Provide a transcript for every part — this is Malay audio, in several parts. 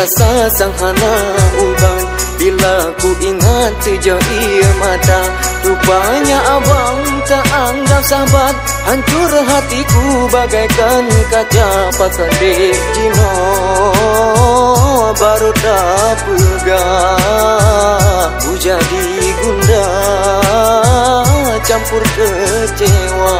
terasa sang hana uban. Bila ku ingat sejauh ia mata Rupanya abang tak anggap sahabat Hancur hatiku bagaikan kaca pakan dek jino. Baru tak pegah Ku jadi gunda Campur kecewa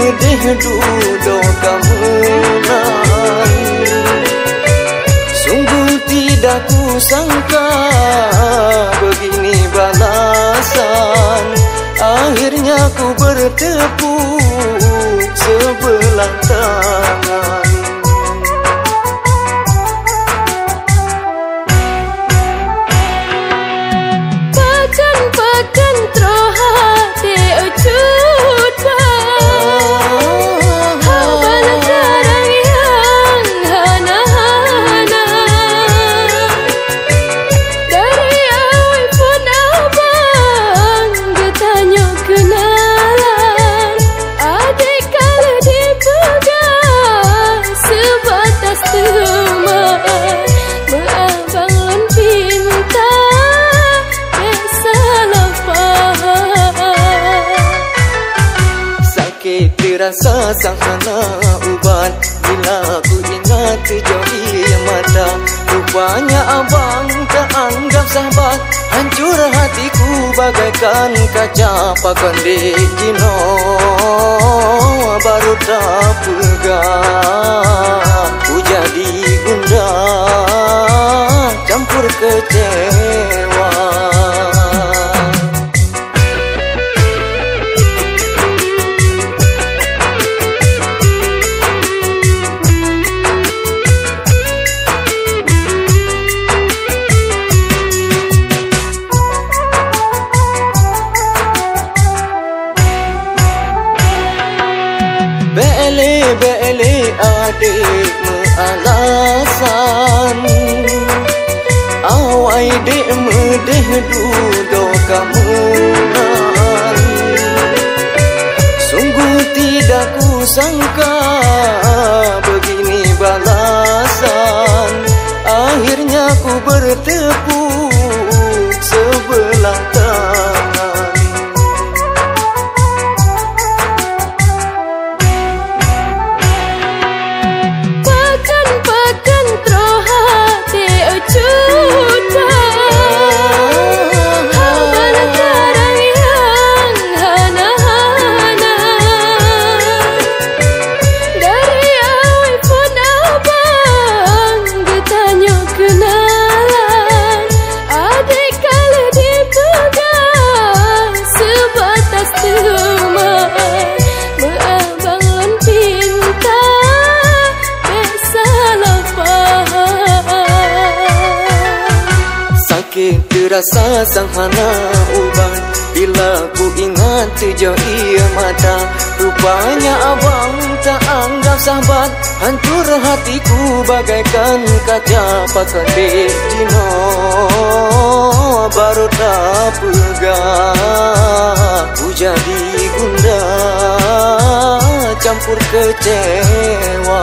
medih dudo kamunan Sungguh tidak ku sangka begini balasan. Akhirnya ku bertepuk sebelah tangan rasa sang hana uban Bila ku ingat kejauhi mata Rupanya abang tak anggap sahabat. Hancur hatiku bagaikan kaca pakan di jino Baru tak pegang Ku jadi gunda Campur kecewa beli adik alasan. Awai dek medeh dudo kamu Sungguh tidak ku sangka terasa sang hana uban Bila ku ingat sejauh ia mata Rupanya abang tak anggap sahabat. Hancur hatiku bagaikan kaca pakan bejino Baru tak pegang Ku jadi gunda Campur kecewa